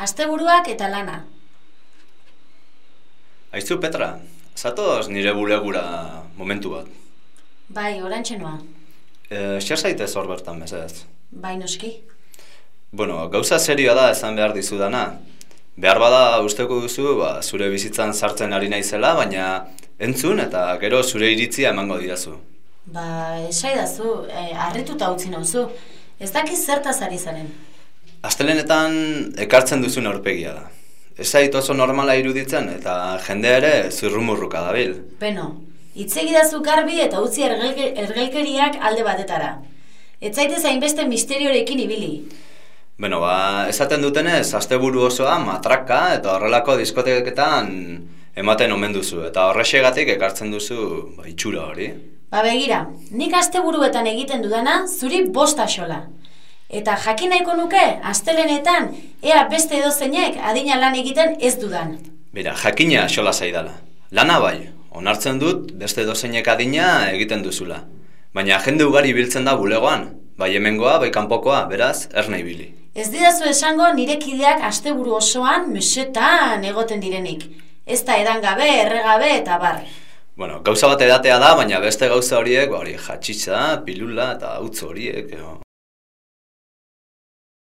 Asteburuak eta lana. Aizu Petra, zatoz nire bulegura momentu bat. Bai, orantxe noa. E, Xer zaitez hor bertan mesedez. Bai, noski. Bueno, gauza serioa da esan behar dizudana. Behar bada usteko duzu, ba, zure bizitzan sartzen ari naizela, baina entzun eta gero zure iritzia emango didazu. Ba, esaidazu, e, harrituta utzi nauzu. Ez dakiz zertaz ari zaren. Astelenetan ekartzen duzun aurpegia da. Ez zait oso normala iruditzen eta jende ere zurrumurruka dabil. Beno, itzegidazu garbi eta utzi ergelke, ergelkeriak alde batetara. Ez zaitez hainbeste misteriorekin ibili. Beno, ba, esaten dutenez, asteburu osoa matraka eta horrelako diskoteketan ematen omen duzu. Eta horrexegatik ekartzen duzu ba, itxura hori. Ba begira, nik asteburuetan egiten dudana zuri bosta xola. Eta jakin nahiko nuke, astelenetan, ea beste edozeinek adina lan egiten ez dudan. Bera, jakina xola zaidala. Lana bai, onartzen dut beste dozeinek adina egiten duzula. Baina jende ugari biltzen da bulegoan, bai hemengoa, bai kanpokoa, beraz, erne ibili. Ez didazu esango nire kideak asteburu osoan mesetan egoten direnik. Ez da edangabe, erregabe eta bar. Bueno, gauza bat edatea da, baina beste gauza horiek, ba hori jatxitza, pilula eta utz horiek, edo,